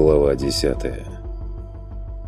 Глава 10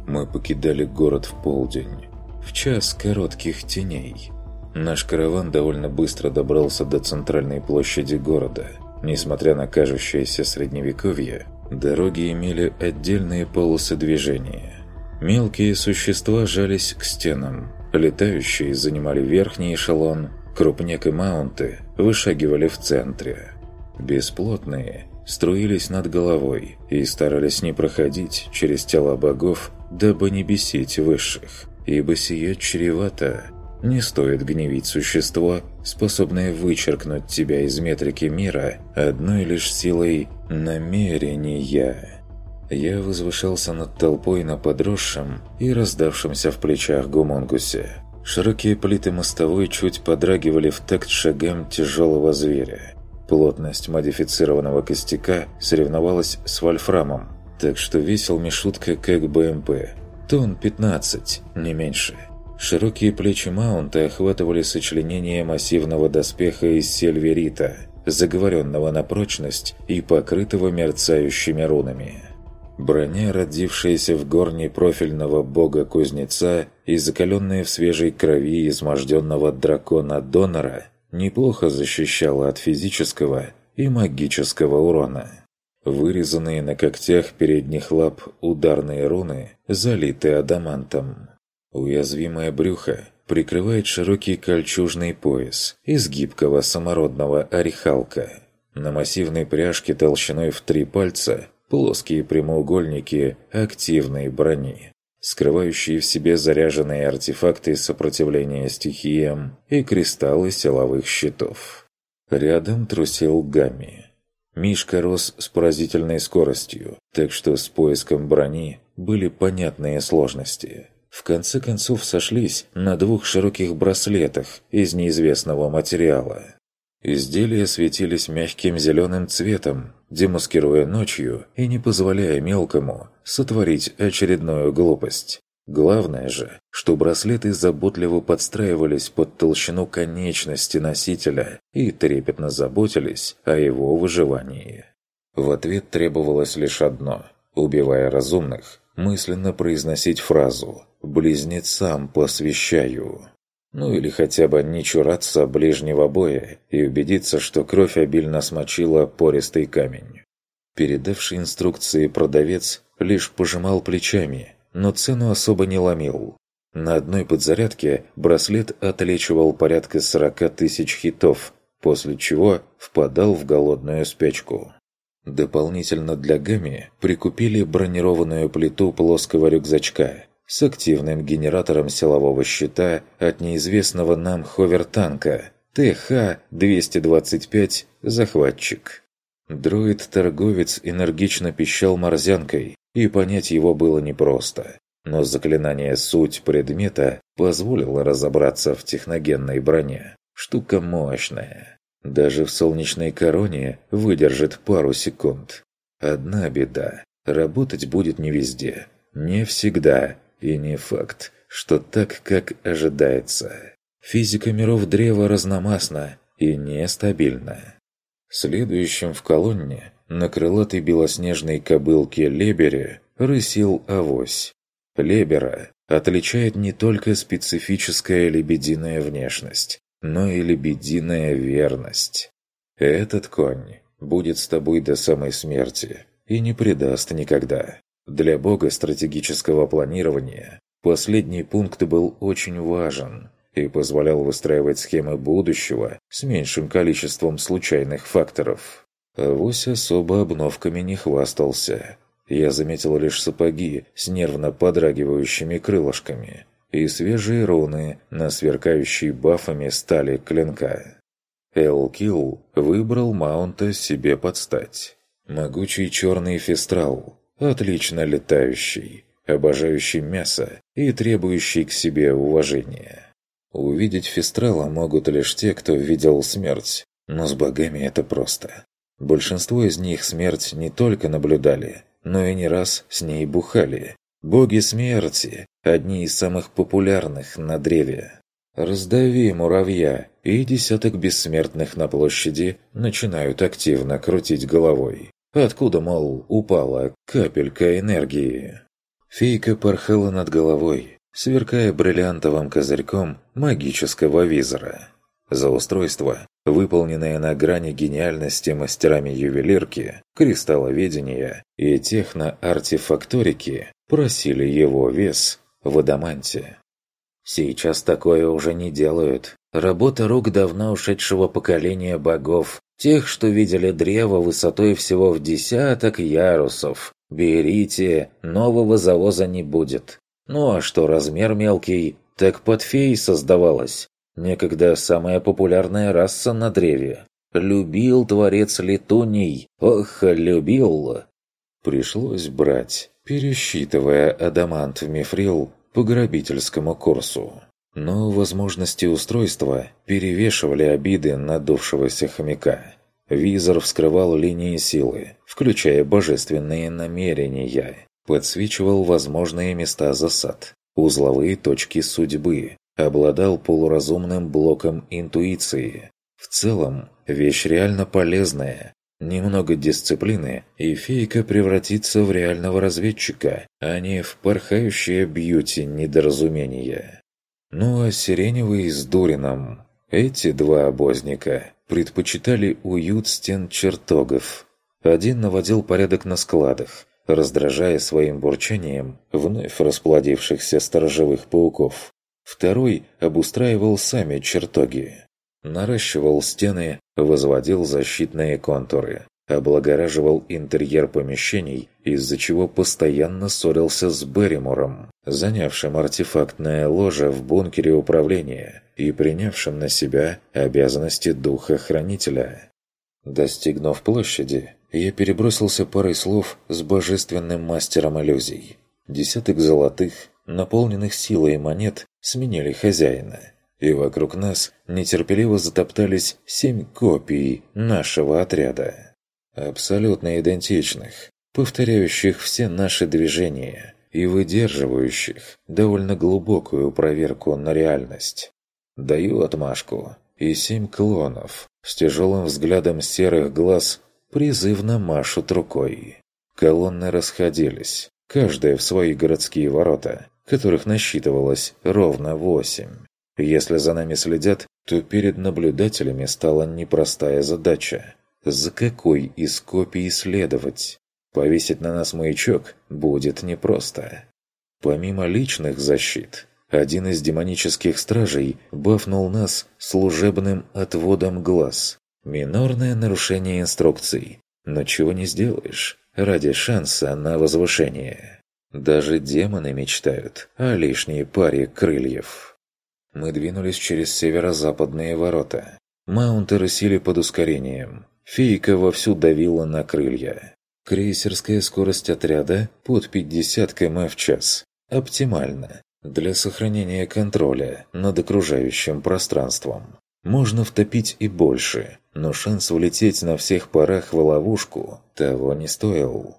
Мы покидали город в полдень, в час коротких теней. Наш караван довольно быстро добрался до центральной площади города. Несмотря на кажущееся средневековье, дороги имели отдельные полосы движения. Мелкие существа жались к стенам, летающие занимали верхний эшелон, крупняк и маунты вышагивали в центре. Бесплотные струились над головой и старались не проходить через тела богов, дабы не бесить высших, ибо сие чревато. Не стоит гневить существо, способное вычеркнуть тебя из метрики мира одной лишь силой намерения. Я возвышался над толпой на подросшем и раздавшемся в плечах гумонгусе. Широкие плиты мостовой чуть подрагивали в такт шагам тяжелого зверя. Плотность модифицированного костяка соревновалась с вольфрамом, так что весил Мишутка как БМП. Тон 15, не меньше. Широкие плечи маунта охватывали сочленение массивного доспеха из сельверита, заговоренного на прочность и покрытого мерцающими рунами. Броня, родившаяся в горне профильного бога-кузнеца и закаленная в свежей крови изможденного дракона-донора, неплохо защищала от физического и магического урона. Вырезанные на когтях передних лап ударные руны залиты адамантом. Уязвимое брюхо прикрывает широкий кольчужный пояс из гибкого самородного орехалка. На массивной пряжке толщиной в три пальца плоские прямоугольники активной брони скрывающие в себе заряженные артефакты сопротивления стихиям и кристаллы силовых щитов. Рядом трусил Гамми. Мишка рос с поразительной скоростью, так что с поиском брони были понятные сложности. В конце концов сошлись на двух широких браслетах из неизвестного материала. Изделия светились мягким зеленым цветом, демаскируя ночью и не позволяя мелкому сотворить очередную глупость. Главное же, что браслеты заботливо подстраивались под толщину конечности носителя и трепетно заботились о его выживании. В ответ требовалось лишь одно – убивая разумных, мысленно произносить фразу «близнецам посвящаю». Ну или хотя бы не чураться ближнего боя и убедиться, что кровь обильно смочила пористый камень. Передавший инструкции продавец лишь пожимал плечами, но цену особо не ломил. На одной подзарядке браслет отлечивал порядка 40 тысяч хитов, после чего впадал в голодную спячку. Дополнительно для Гами прикупили бронированную плиту плоского рюкзачка – с активным генератором силового щита от неизвестного нам ховертанка ТХ-225 «Захватчик». Дроид-торговец энергично пищал морзянкой, и понять его было непросто. Но заклинание «Суть предмета» позволило разобраться в техногенной броне. Штука мощная. Даже в солнечной короне выдержит пару секунд. Одна беда. Работать будет не везде. Не всегда. И не факт, что так, как ожидается. Физика миров древа разномастна и нестабильна. Следующим в колонне на крылатой белоснежной кобылке Лебере рысил авось. Лебера отличает не только специфическая лебединая внешность, но и лебединая верность. Этот конь будет с тобой до самой смерти и не предаст никогда. Для бога стратегического планирования последний пункт был очень важен и позволял выстраивать схемы будущего с меньшим количеством случайных факторов. Авось особо обновками не хвастался. Я заметил лишь сапоги с нервно подрагивающими крылышками и свежие руны на сверкающей бафами стали клинка. Элкил выбрал маунта себе под стать. Могучий черный фестрал, Отлично летающий, обожающий мясо и требующий к себе уважения. Увидеть Фестрала могут лишь те, кто видел смерть, но с богами это просто. Большинство из них смерть не только наблюдали, но и не раз с ней бухали. Боги смерти – одни из самых популярных на древе. Раздави муравья, и десяток бессмертных на площади начинают активно крутить головой. Откуда, мол, упала капелька энергии? Фейка порхала над головой, сверкая бриллиантовым козырьком магического визора. За устройство, выполненное на грани гениальности мастерами ювелирки, кристалловедения и техноартефакторики, просили его вес в адаманте. Сейчас такое уже не делают. Работа рук давно ушедшего поколения богов, тех, что видели древо высотой всего в десяток ярусов. Берите, нового завоза не будет. Ну а что размер мелкий, так под фей создавалось. Некогда самая популярная раса на древе. Любил творец летуний, ох, любил. Пришлось брать, пересчитывая адамант в мифрил по грабительскому курсу. Но возможности устройства перевешивали обиды надувшегося хомяка. Визор вскрывал линии силы, включая божественные намерения, подсвечивал возможные места засад, узловые точки судьбы, обладал полуразумным блоком интуиции. В целом, вещь реально полезная, Немного дисциплины, и фейка превратится в реального разведчика, а не в порхающее бьюти недоразумение. Ну а Сиреневый с Дурином, эти два обозника, предпочитали уют стен чертогов. Один наводил порядок на складах, раздражая своим бурчанием вновь расплодившихся сторожевых пауков. Второй обустраивал сами чертоги. Наращивал стены, возводил защитные контуры, облагораживал интерьер помещений, из-за чего постоянно ссорился с Берримором, занявшим артефактное ложе в бункере управления и принявшим на себя обязанности духа-хранителя. Достигнув площади, я перебросился парой слов с божественным мастером иллюзий. Десяток золотых, наполненных силой монет, сменили хозяина – и вокруг нас нетерпеливо затоптались семь копий нашего отряда. Абсолютно идентичных, повторяющих все наши движения и выдерживающих довольно глубокую проверку на реальность. Даю отмашку, и семь клонов с тяжелым взглядом серых глаз призывно машут рукой. Колонны расходились, каждая в свои городские ворота, которых насчитывалось ровно восемь. Если за нами следят, то перед наблюдателями стала непростая задача. За какой из копий следовать? Повесить на нас маячок будет непросто. Помимо личных защит, один из демонических стражей бафнул нас служебным отводом глаз. Минорное нарушение инструкций. Но чего не сделаешь ради шанса на возвышение. Даже демоны мечтают о лишней паре крыльев. Мы двинулись через северо-западные ворота. Маунты рысили под ускорением. Фейка вовсю давила на крылья. Крейсерская скорость отряда под 50 км в час. Оптимально. Для сохранения контроля над окружающим пространством. Можно втопить и больше, но шанс влететь на всех парах в ловушку того не стоил.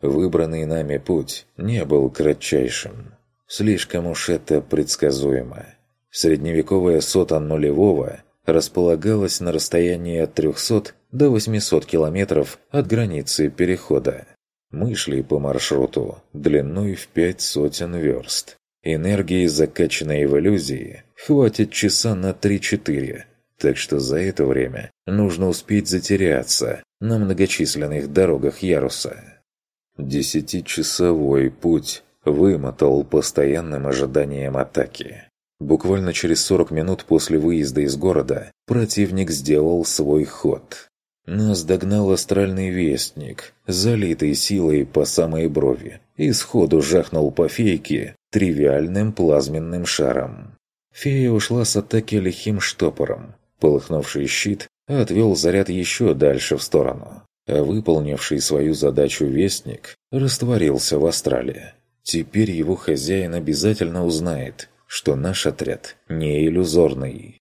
Выбранный нами путь не был кратчайшим. Слишком уж это предсказуемо. Средневековая сота нулевого располагалась на расстоянии от 300 до 800 километров от границы перехода. Мы шли по маршруту длиной в пять сотен верст. Энергии, закачанной в иллюзии, хватит часа на 3-4, так что за это время нужно успеть затеряться на многочисленных дорогах Яруса. Десятичасовой путь вымотал постоянным ожиданием атаки. Буквально через 40 минут после выезда из города противник сделал свой ход. Нас догнал астральный вестник, залитый силой по самой брови, и сходу жахнул по фейке тривиальным плазменным шаром. Фея ушла с атаки лихим штопором. Полыхнувший щит отвел заряд еще дальше в сторону, а выполнивший свою задачу вестник растворился в астрале. Теперь его хозяин обязательно узнает, что наш отряд не иллюзорный.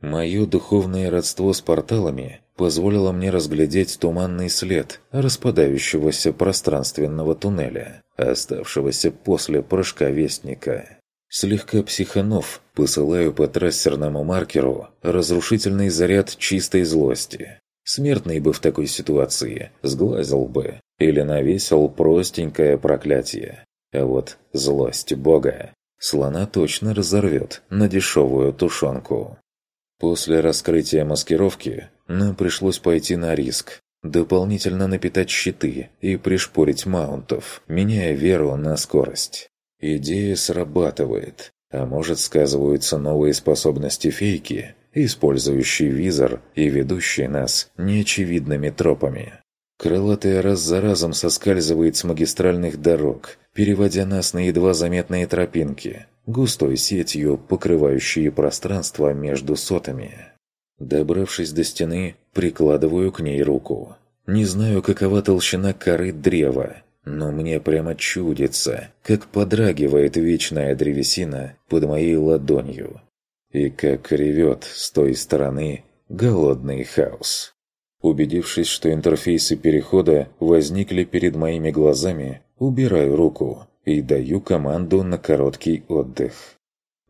Мое духовное родство с порталами позволило мне разглядеть туманный след распадающегося пространственного туннеля, оставшегося после прыжка Вестника. Слегка психанов, посылаю по трассерному маркеру разрушительный заряд чистой злости. Смертный бы в такой ситуации сглазил бы или навесил простенькое проклятие. А вот злость бога слона точно разорвет на дешевую тушенку. После раскрытия маскировки нам пришлось пойти на риск, дополнительно напитать щиты и пришпорить маунтов, меняя веру на скорость. Идея срабатывает, а может сказываются новые способности фейки, использующие визор и ведущие нас неочевидными тропами. Крылатая раз за разом соскальзывает с магистральных дорог, переводя нас на едва заметные тропинки, густой сетью, покрывающие пространство между сотами. Добравшись до стены, прикладываю к ней руку. Не знаю, какова толщина коры древа, но мне прямо чудится, как подрагивает вечная древесина под моей ладонью. И как ревет с той стороны голодный хаос. Убедившись, что интерфейсы перехода возникли перед моими глазами, убираю руку и даю команду на короткий отдых.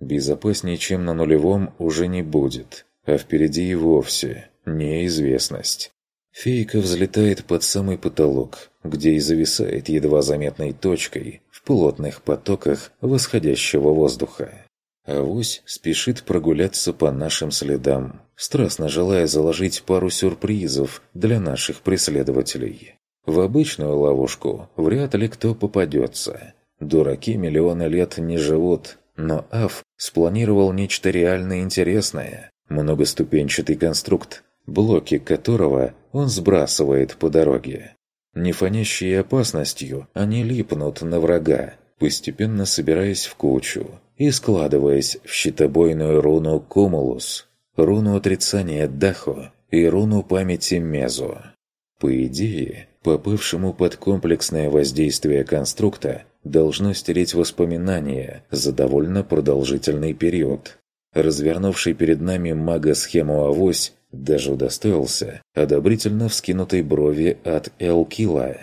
Безопаснее, чем на нулевом, уже не будет, а впереди и вовсе неизвестность. Фейка взлетает под самый потолок, где и зависает едва заметной точкой в плотных потоках восходящего воздуха. Авось спешит прогуляться по нашим следам, страстно желая заложить пару сюрпризов для наших преследователей. В обычную ловушку вряд ли кто попадется. Дураки миллионы лет не живут, но Аф спланировал нечто реально интересное. Многоступенчатый конструкт, блоки которого он сбрасывает по дороге. Не фонящие опасностью, они липнут на врага, постепенно собираясь в кучу и складываясь в щитобойную руну Кумулус, руну отрицания Дахо и руну памяти Мезу. По идее, попавшему под комплексное воздействие конструкта должно стереть воспоминания за довольно продолжительный период. Развернувший перед нами мага-схему «Авось» даже удостоился одобрительно вскинутой брови от Элкила.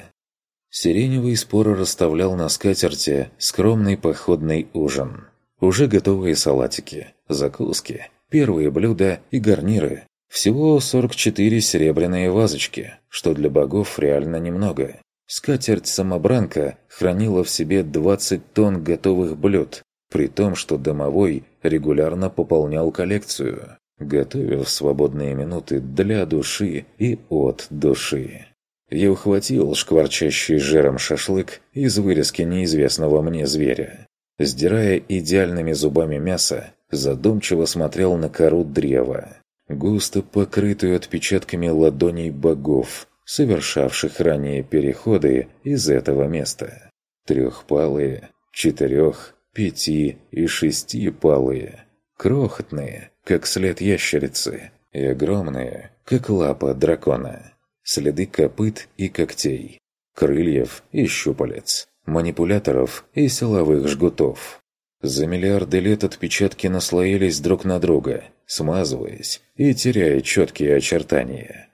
Сиреневый споро расставлял на скатерти скромный походный ужин. Уже готовые салатики, закуски, первые блюда и гарниры. Всего 44 серебряные вазочки, что для богов реально немного. Скатерть-самобранка хранила в себе 20 тонн готовых блюд, при том, что домовой регулярно пополнял коллекцию готовя в свободные минуты для души и от души. Я ухватил шкварчащий жиром шашлык из вырезки неизвестного мне зверя. Сдирая идеальными зубами мясо, задумчиво смотрел на кору древа, густо покрытую отпечатками ладоней богов, совершавших ранее переходы из этого места. Трехпалые, четырех, пяти и шестипалые, крохотные, как след ящерицы, и огромные, как лапа дракона. Следы копыт и когтей, крыльев и щупалец, манипуляторов и силовых жгутов. За миллиарды лет отпечатки наслоились друг на друга, смазываясь и теряя четкие очертания.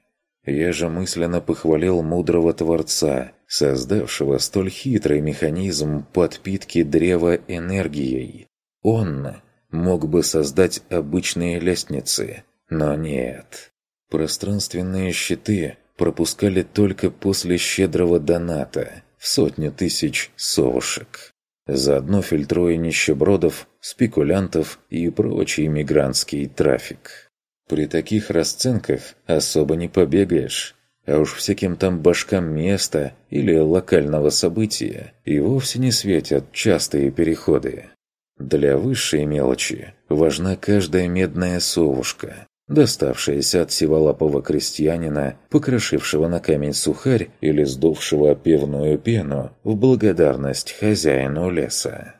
Я же мысленно похвалил мудрого Творца, создавшего столь хитрый механизм подпитки древа энергией. Он мог бы создать обычные лестницы, но нет. Пространственные щиты пропускали только после щедрого доната в сотню тысяч совушек. Заодно фильтруя нищебродов, спекулянтов и прочий мигрантский трафик. При таких расценках особо не побегаешь, а уж всяким там башкам места или локального события и вовсе не светят частые переходы. Для высшей мелочи важна каждая медная совушка, доставшаяся от сиволапого крестьянина, покрошившего на камень сухарь или сдувшего пивную пену в благодарность хозяину леса.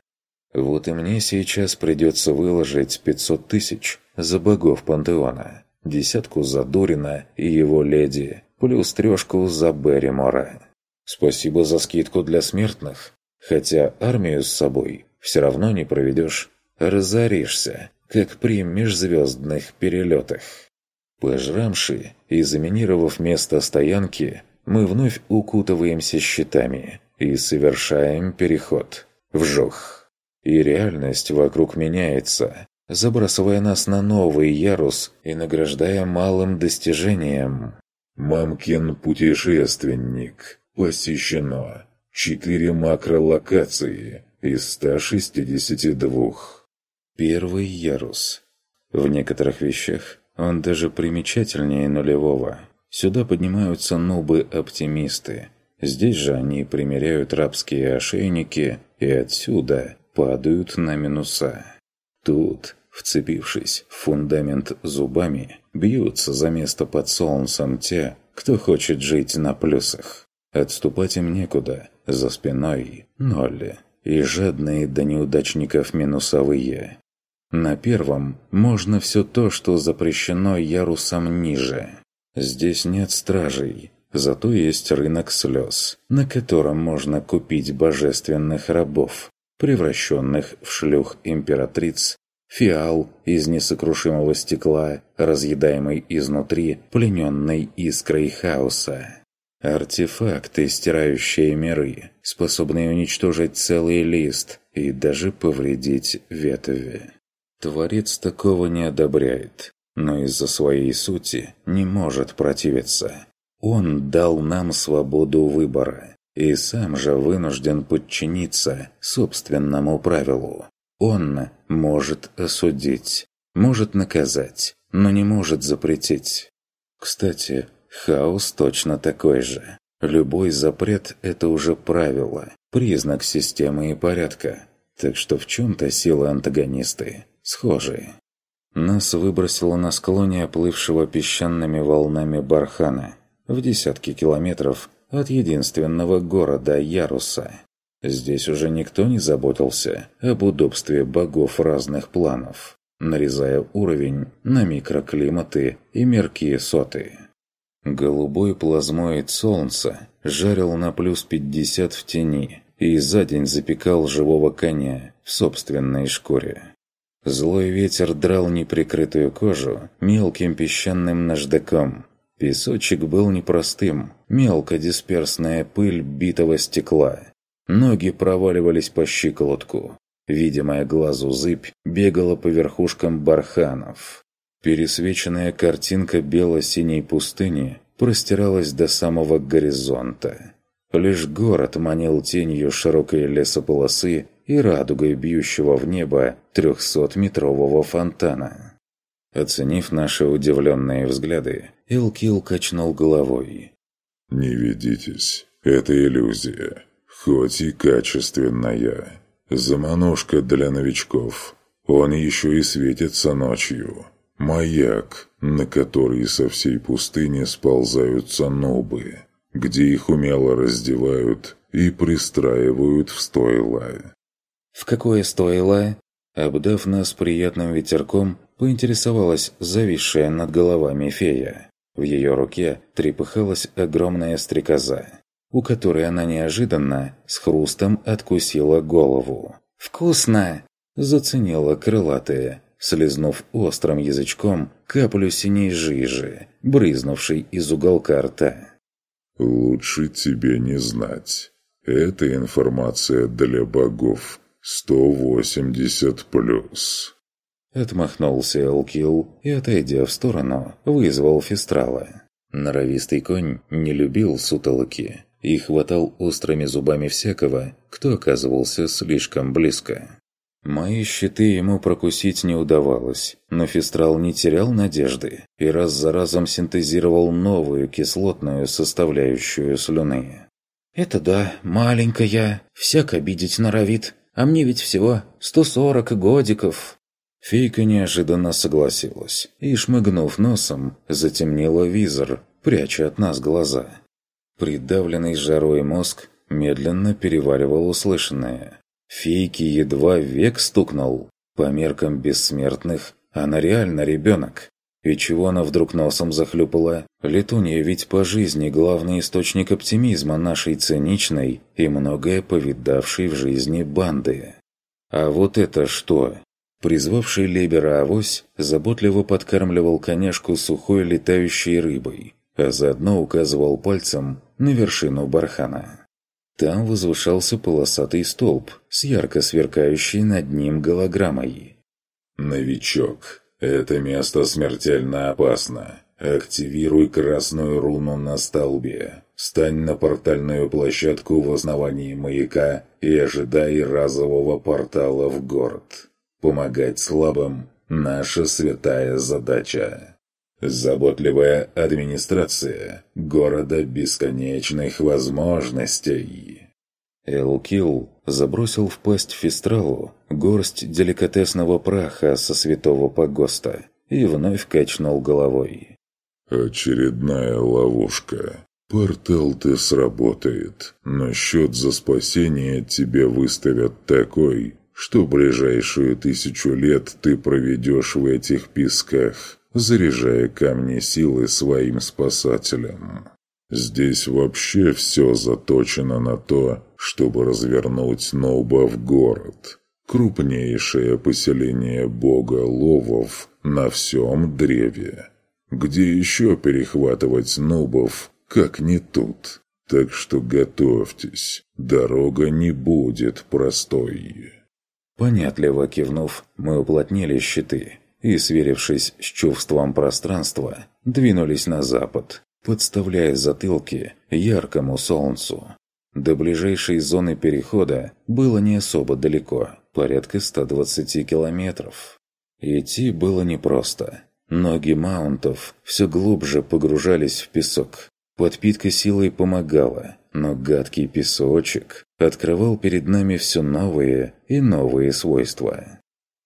Вот и мне сейчас придется выложить 500 тысяч за богов пантеона, десятку за Дурина и его леди, плюс трешку за Берримора. Спасибо за скидку для смертных, хотя армию с собой все равно не проведешь, разоришься, как при межзвездных перелетах. Пожрамши и заминировав место стоянки, мы вновь укутываемся щитами и совершаем переход. Вжух. И реальность вокруг меняется, забрасывая нас на новый ярус и награждая малым достижением. Мамкин путешественник. Посещено. Четыре макролокации из 162. Первый ярус. В некоторых вещах он даже примечательнее нулевого. Сюда поднимаются нубы-оптимисты. Здесь же они примеряют рабские ошейники и отсюда падают на минуса. Тут, вцепившись в фундамент зубами, бьются за место под солнцем те, кто хочет жить на плюсах. Отступать им некуда, за спиной ноль, и жадные до неудачников минусовые. На первом можно все то, что запрещено ярусом ниже. Здесь нет стражей, зато есть рынок слез, на котором можно купить божественных рабов, превращенных в шлюх императриц, фиал из несокрушимого стекла, разъедаемый изнутри плененной искрой хаоса. Артефакты, стирающие миры, способные уничтожить целый лист и даже повредить ветви. Творец такого не одобряет, но из-за своей сути не может противиться. Он дал нам свободу выбора и сам же вынужден подчиниться собственному правилу. Он может осудить, может наказать, но не может запретить. Кстати, хаос точно такой же. Любой запрет – это уже правило, признак системы и порядка. Так что в чем-то силы антагонисты схожие. Нас выбросило на склоне оплывшего песчаными волнами бархана в десятки километров от единственного города Яруса. Здесь уже никто не заботился об удобстве богов разных планов, нарезая уровень на микроклиматы и меркие соты. Голубой плазмоид солнца жарил на плюс 50 в тени и за день запекал живого коня в собственной шкуре. Злой ветер драл неприкрытую кожу мелким песчаным наждаком. Песочек был непростым, мелкодисперсная пыль битого стекла. Ноги проваливались по щиколотку. Видимая глазу зыбь бегала по верхушкам барханов. Пересвеченная картинка бело-синей пустыни простиралась до самого горизонта. Лишь город манил тенью широкой лесополосы и радугой бьющего в небо трехсотметрового фонтана. Оценив наши удивленные взгляды, Илкил качнул головой. «Не ведитесь, это иллюзия, хоть и качественная. Заманушка для новичков. Он еще и светится ночью. Маяк, на который со всей пустыни сползаются нобы, где их умело раздевают и пристраивают в стойла. «В какое стоило?» Обдав нас приятным ветерком, поинтересовалась зависшая над головами фея. В ее руке трепыхалась огромная стрекоза, у которой она неожиданно с хрустом откусила голову. «Вкусно!» – заценила крылатая, слезнув острым язычком каплю синей жижи, брызнувшей из уголка рта. «Лучше тебе не знать. Это информация для богов» «Сто восемьдесят плюс». Отмахнулся Элкил и, отойдя в сторону, вызвал Фестрала. Норовистый конь не любил сутолоки и хватал острыми зубами всякого, кто оказывался слишком близко. Мои щиты ему прокусить не удавалось, но Фестрал не терял надежды и раз за разом синтезировал новую кислотную составляющую слюны. «Это да, маленькая, всяк обидеть норовит, а мне ведь всего 140 годиков». Фейка неожиданно согласилась и, шмыгнув носом, затемнила визор, пряча от нас глаза. Придавленный жарой мозг медленно переваривал услышанное. Фейки едва век стукнул. По меркам бессмертных, она реально ребенок. И чего она вдруг носом захлюпала? Летунья ведь по жизни главный источник оптимизма нашей циничной и многое повидавшей в жизни банды. А вот это что? Призвавший Лебера авось заботливо подкармливал коняшку сухой летающей рыбой, а заодно указывал пальцем на вершину бархана. Там возвышался полосатый столб с ярко сверкающей над ним голограммой. «Новичок, это место смертельно опасно. Активируй красную руну на столбе. Стань на портальную площадку в основании маяка и ожидай разового портала в город. Помогать слабым – наша святая задача. Заботливая администрация города бесконечных возможностей. Элкил забросил в пасть Фистралу горсть деликатесного праха со святого погоста и вновь качнул головой. «Очередная ловушка. Портал-то сработает, но счет за спасение тебе выставят такой, что ближайшую тысячу лет ты проведешь в этих песках, заряжая камни силы своим спасателям. Здесь вообще все заточено на то, чтобы развернуть Ноуба в город. Крупнейшее поселение бога Ловов на всем древе. Где еще перехватывать нубов, как не тут? Так что готовьтесь, дорога не будет простой. Понятливо кивнув, мы уплотнили щиты и, сверившись с чувством пространства, двинулись на запад, подставляя затылки яркому солнцу. До ближайшей зоны перехода было не особо далеко, порядка 120 километров. Идти было непросто. Ноги маунтов все глубже погружались в песок. Подпитка силой помогала, но гадкий песочек открывал перед нами все новые и новые свойства.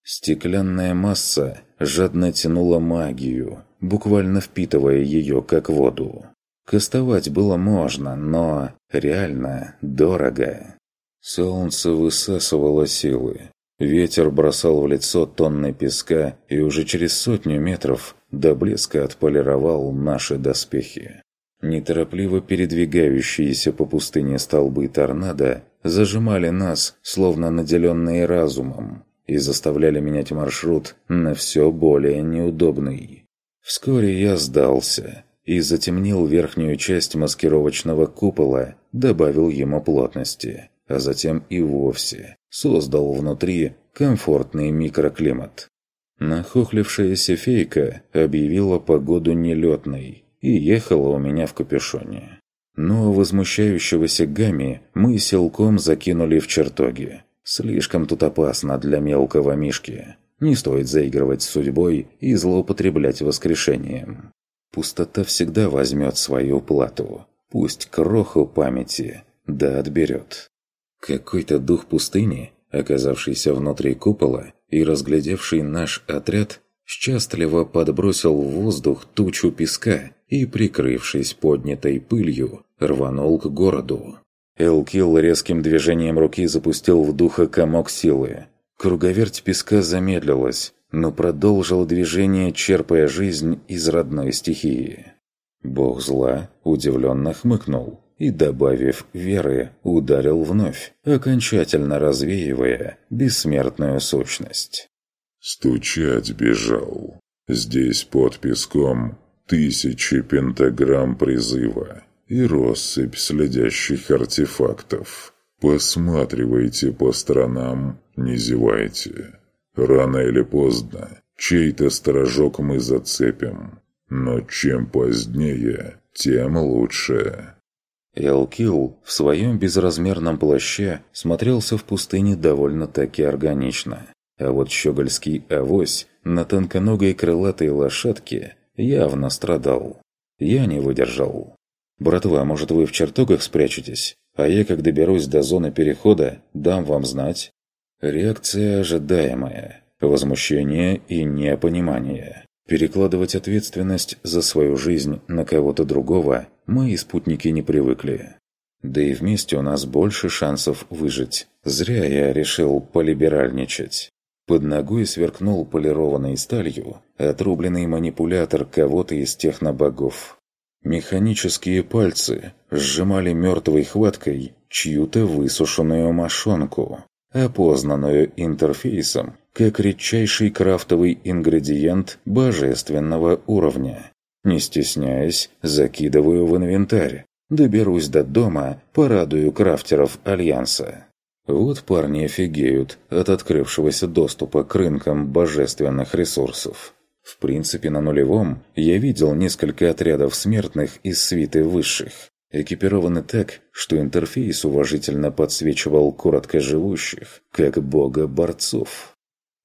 Стеклянная масса жадно тянула магию, буквально впитывая ее как воду. Кастовать было можно, но реально дорого. Солнце высасывало силы. Ветер бросал в лицо тонны песка и уже через сотню метров до блеска отполировал наши доспехи. Неторопливо передвигающиеся по пустыне столбы торнадо зажимали нас, словно наделенные разумом, и заставляли менять маршрут на все более неудобный. Вскоре я сдался и затемнил верхнюю часть маскировочного купола, добавил ему плотности, а затем и вовсе создал внутри комфортный микроклимат. Нахохлившаяся фейка объявила погоду нелетной и ехала у меня в капюшоне. Но возмущающегося Гами мы силком закинули в чертоги. Слишком тут опасно для мелкого мишки. Не стоит заигрывать с судьбой и злоупотреблять воскрешением. Пустота всегда возьмет свою плату. Пусть кроху памяти, да отберет. Какой-то дух пустыни, оказавшийся внутри купола и разглядевший наш отряд, счастливо подбросил в воздух тучу песка и, прикрывшись поднятой пылью, рванул к городу. Элкил резким движением руки запустил в духа комок силы. Круговерть песка замедлилась, но продолжил движение, черпая жизнь из родной стихии. Бог зла удивленно хмыкнул и, добавив веры, ударил вновь, окончательно развеивая бессмертную сущность. «Стучать бежал. Здесь под песком тысячи пентаграмм призыва и россыпь следящих артефактов. Посматривайте по сторонам, не зевайте. Рано или поздно чей-то сторожок мы зацепим, но чем позднее, тем лучше». Элкил в своем безразмерном плаще смотрелся в пустыне довольно-таки органично. А вот щегольский авось на тонконогой крылатой лошадке явно страдал. Я не выдержал. «Братва, может, вы в чертогах спрячетесь? А я, как доберусь до зоны перехода, дам вам знать». Реакция ожидаемая. Возмущение и непонимание. Перекладывать ответственность за свою жизнь на кого-то другого мои спутники не привыкли. Да и вместе у нас больше шансов выжить. Зря я решил полиберальничать. Под ногой сверкнул полированной сталью отрубленный манипулятор кого-то из технобогов. Механические пальцы сжимали мертвой хваткой чью-то высушенную мошонку, опознанную интерфейсом как редчайший крафтовый ингредиент божественного уровня. Не стесняясь, закидываю в инвентарь. Доберусь до дома, порадую крафтеров Альянса. Вот парни офигеют от открывшегося доступа к рынкам божественных ресурсов. В принципе, на нулевом я видел несколько отрядов смертных из свиты высших, экипированы так, что интерфейс уважительно подсвечивал коротко живущих, как бога-борцов.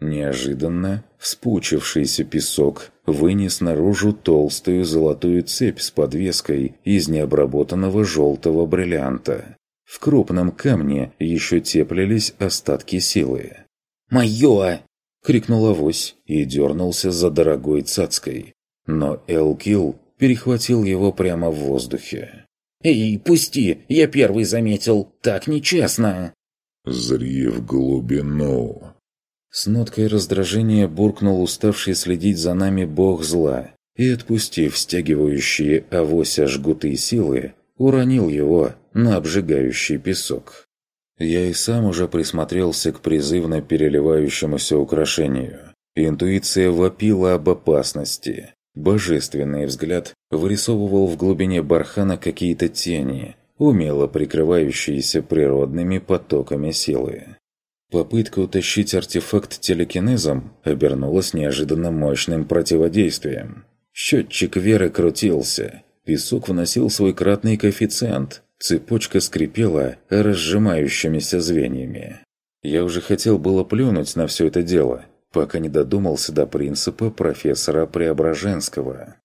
Неожиданно вспучившийся песок вынес наружу толстую золотую цепь с подвеской из необработанного желтого бриллианта. В крупном камне еще теплились остатки силы. «Моё!» — крикнул авось и дернулся за дорогой цацкой. Но Элкил перехватил его прямо в воздухе. «Эй, пусти! Я первый заметил! Так нечестно!» «Зри в глубину!» С ноткой раздражения буркнул уставший следить за нами бог зла и, отпустив стягивающие авося жгуты силы, уронил его на обжигающий песок. Я и сам уже присмотрелся к призывно переливающемуся украшению. Интуиция вопила об опасности. Божественный взгляд вырисовывал в глубине бархана какие-то тени, умело прикрывающиеся природными потоками силы. Попытка утащить артефакт телекинезом обернулась неожиданно мощным противодействием. Счетчик веры крутился. Песок вносил свой кратный коэффициент. Цепочка скрипела разжимающимися звеньями. Я уже хотел было плюнуть на все это дело, пока не додумался до принципа профессора Преображенского.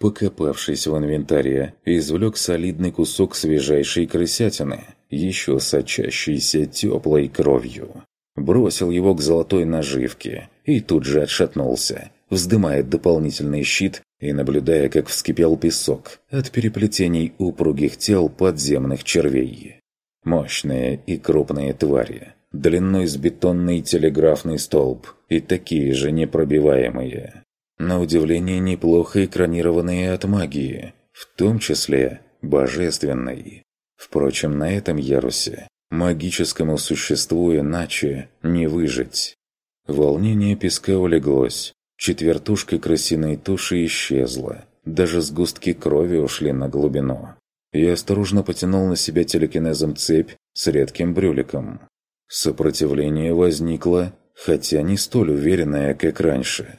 Покопавшись в инвентаре, извлек солидный кусок свежайшей крысятины, еще сочащейся теплой кровью бросил его к золотой наживке и тут же отшатнулся, вздымая дополнительный щит и наблюдая, как вскипел песок от переплетений упругих тел подземных червей. Мощные и крупные твари, длиной с бетонный телеграфный столб и такие же непробиваемые. На удивление неплохо экранированные от магии, в том числе божественной. Впрочем, на этом ярусе Магическому существу иначе не выжить. Волнение песка улеглось. Четвертушка крысиной туши исчезла. Даже сгустки крови ушли на глубину. Я осторожно потянул на себя телекинезом цепь с редким брюликом. Сопротивление возникло, хотя не столь уверенное, как раньше.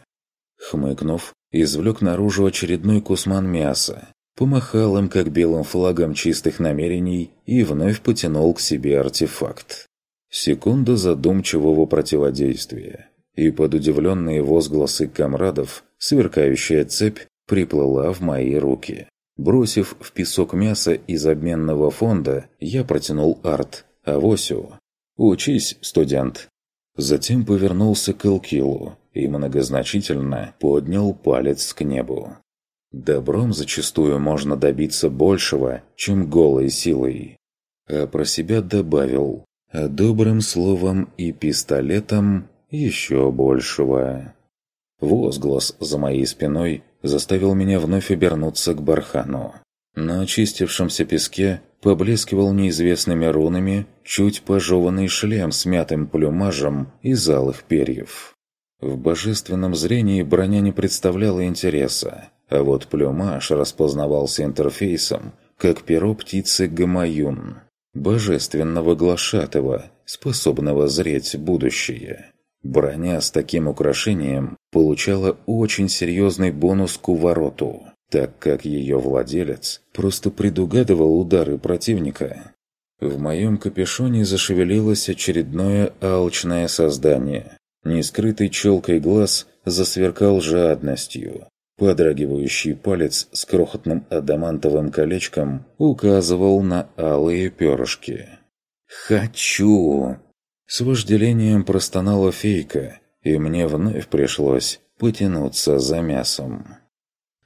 Хмыкнув, извлек наружу очередной кусман мяса помахал им как белым флагом чистых намерений и вновь потянул к себе артефакт. Секунда задумчивого противодействия, и под удивленные возгласы комрадов сверкающая цепь приплыла в мои руки. Бросив в песок мясо из обменного фонда, я протянул арт, авосю. «Учись, студент!» Затем повернулся к Элкилу и многозначительно поднял палец к небу. Добром зачастую можно добиться большего, чем голой силой. А про себя добавил, а добрым словом и пистолетом еще большего. Возглас за моей спиной заставил меня вновь обернуться к бархану. На очистившемся песке поблескивал неизвестными рунами чуть пожеванный шлем с мятым плюмажем из алых перьев. В божественном зрении броня не представляла интереса, а вот плюмаж распознавался интерфейсом, как перо птицы Гамаюн, божественного глашатого, способного зреть будущее. Броня с таким украшением получала очень серьезный бонус к увороту, так как ее владелец просто предугадывал удары противника. В моем капюшоне зашевелилось очередное алчное создание. Нескрытый челкой глаз засверкал жадностью, Подрагивающий палец с крохотным адамантовым колечком указывал на алые перышки. «Хочу!» С вожделением простонала фейка, и мне вновь пришлось потянуться за мясом.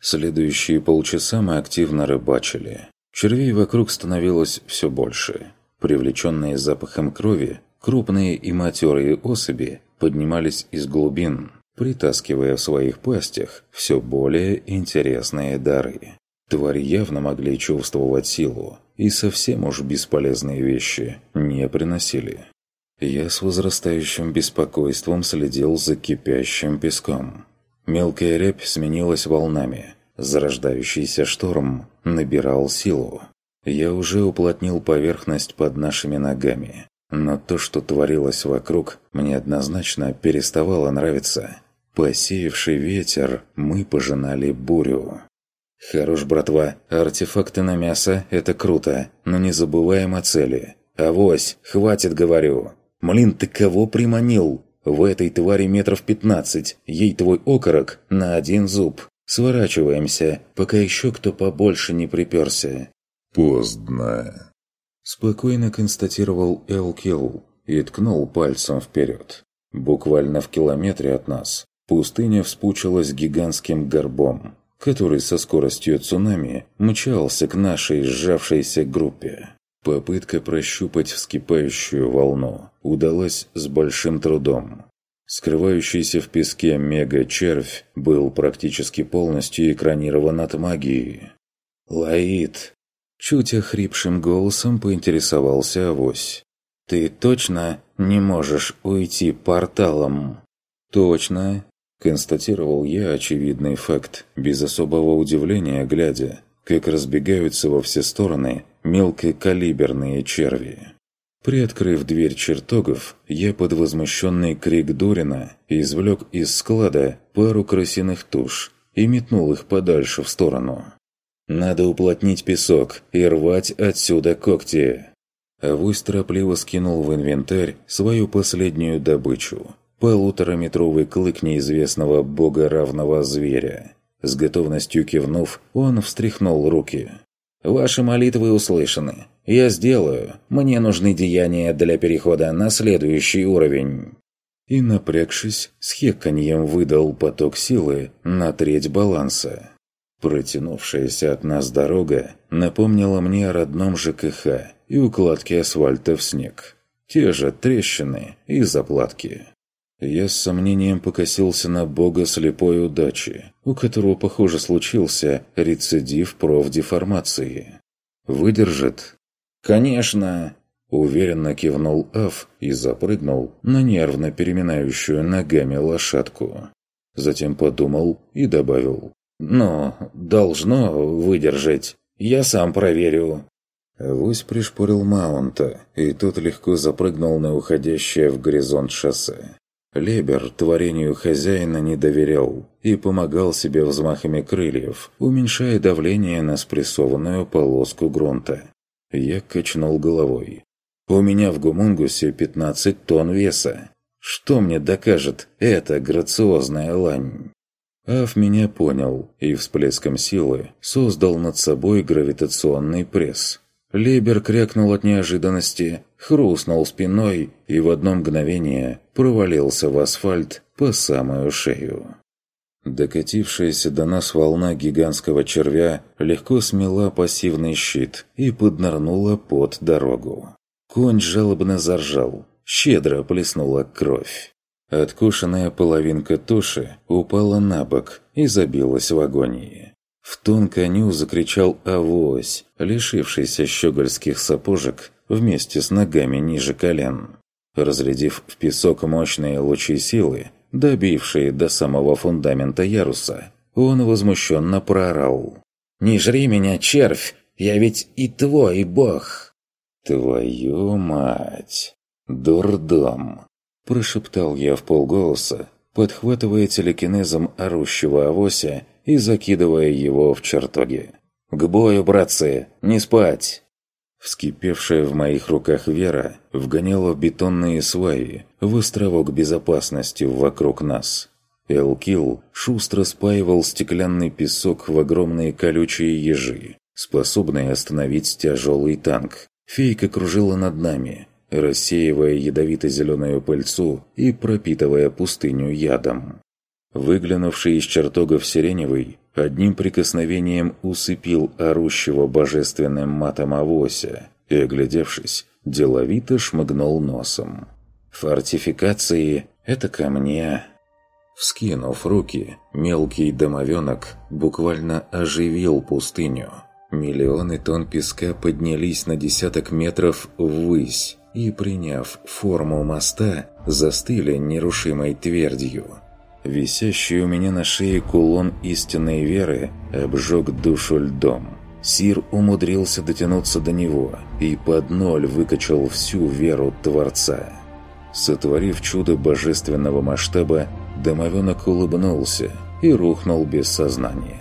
Следующие полчаса мы активно рыбачили. Червей вокруг становилось все больше. Привлеченные запахом крови, крупные и матерые особи поднимались из глубин, притаскивая в своих пастях все более интересные дары. Твари явно могли чувствовать силу, и совсем уж бесполезные вещи не приносили. Я с возрастающим беспокойством следил за кипящим песком. Мелкая рябь сменилась волнами. Зарождающийся шторм набирал силу. Я уже уплотнил поверхность под нашими ногами. Но то, что творилось вокруг, мне однозначно переставало нравиться. Посеявший ветер, мы пожинали бурю. «Хорош, братва, артефакты на мясо – это круто, но не забываем о цели. Авось, хватит, говорю. Млин, ты кого приманил? В этой твари метров пятнадцать, ей твой окорок на один зуб. Сворачиваемся, пока еще кто побольше не приперся». «Поздно», – спокойно констатировал Элкил и ткнул пальцем вперед. Буквально в километре от нас пустыня вспучилась гигантским горбом, который со скоростью цунами мчался к нашей сжавшейся группе. Попытка прощупать вскипающую волну удалась с большим трудом. Скрывающийся в песке мега-червь был практически полностью экранирован от магии. «Лаид!» Чуть охрипшим голосом поинтересовался Авось. «Ты точно не можешь уйти порталом?» «Точно!» Констатировал я очевидный факт, без особого удивления глядя, как разбегаются во все стороны мелкокалиберные черви. Приоткрыв дверь чертогов, я под возмущенный крик Дурина извлек из склада пару крысиных туш и метнул их подальше в сторону. «Надо уплотнить песок и рвать отсюда когти!» Авось торопливо скинул в инвентарь свою последнюю добычу – полутораметровый клык неизвестного бога равного зверя. С готовностью кивнув, он встряхнул руки. «Ваши молитвы услышаны. Я сделаю. Мне нужны деяния для перехода на следующий уровень». И, напрягшись, с хеканьем выдал поток силы на треть баланса. Протянувшаяся от нас дорога напомнила мне о родном ЖКХ и укладке асфальта в снег. Те же трещины и заплатки. Я с сомнением покосился на бога слепой удачи, у которого, похоже, случился рецидив профдеформации. «Выдержит?» «Конечно!» Уверенно кивнул Аф и запрыгнул на нервно переминающую ногами лошадку. Затем подумал и добавил. «Но должно выдержать. Я сам проверю». Авось пришпорил Маунта, и тот легко запрыгнул на уходящее в горизонт шоссе. Лебер творению хозяина не доверял и помогал себе взмахами крыльев, уменьшая давление на спрессованную полоску грунта. Я качнул головой. «У меня в гумунгусе 15 тонн веса. Что мне докажет эта грациозная лань?» Аф меня понял и всплеском силы создал над собой гравитационный пресс. Лебер крякнул от неожиданности, хрустнул спиной и в одно мгновение провалился в асфальт по самую шею. Докатившаяся до нас волна гигантского червя легко смела пассивный щит и поднырнула под дорогу. Конь жалобно заржал, щедро плеснула кровь. Откушенная половинка туши упала на бок и забилась в агонии. В тон коню закричал авось, лишившийся щегольских сапожек вместе с ногами ниже колен. Разрядив в песок мощные лучи силы, добившие до самого фундамента яруса, он возмущенно проорал. «Не жри меня, червь! Я ведь и твой бог!» «Твою мать! Дурдом!» Прошептал я в полголоса, подхватывая телекинезом орущего авося и закидывая его в чертоги. «К бою, братцы! Не спать!» Вскипевшая в моих руках вера вгоняла бетонные сваи в островок безопасности вокруг нас. Элкил шустро спаивал стеклянный песок в огромные колючие ежи, способные остановить тяжелый танк. Фейка кружила над нами, рассеивая ядовито-зеленую пыльцу и пропитывая пустыню ядом. Выглянувший из чертогов Сиреневый одним прикосновением усыпил орущего божественным матом авося и, оглядевшись, деловито шмыгнул носом. «Фортификации — это ко мне!» Вскинув руки, мелкий домовенок буквально оживил пустыню. Миллионы тонн песка поднялись на десяток метров ввысь и, приняв форму моста, застыли нерушимой твердью. Висящий у меня на шее кулон истинной веры обжег душу льдом. Сир умудрился дотянуться до него и под ноль выкачал всю веру Творца. Сотворив чудо божественного масштаба, Домовенок улыбнулся и рухнул без сознания.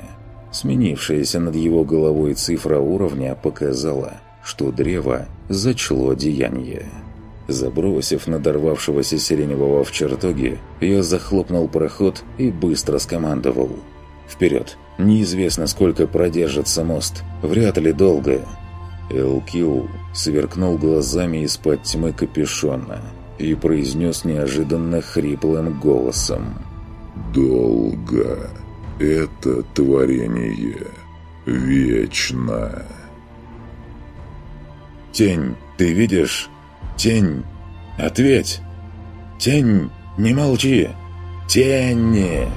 Сменившаяся над его головой цифра уровня показала, что древо зачло деяние. Забросив надорвавшегося сиреневого в чертоге, я захлопнул проход и быстро скомандовал. «Вперед! Неизвестно, сколько продержится мост. Вряд ли долго». Элкил сверкнул глазами из-под тьмы капюшона и произнес неожиданно хриплым голосом. «Долго. Это творение. Вечно». «Тень, ты видишь? Тень! Ответь! Тень, не молчи! Тень!»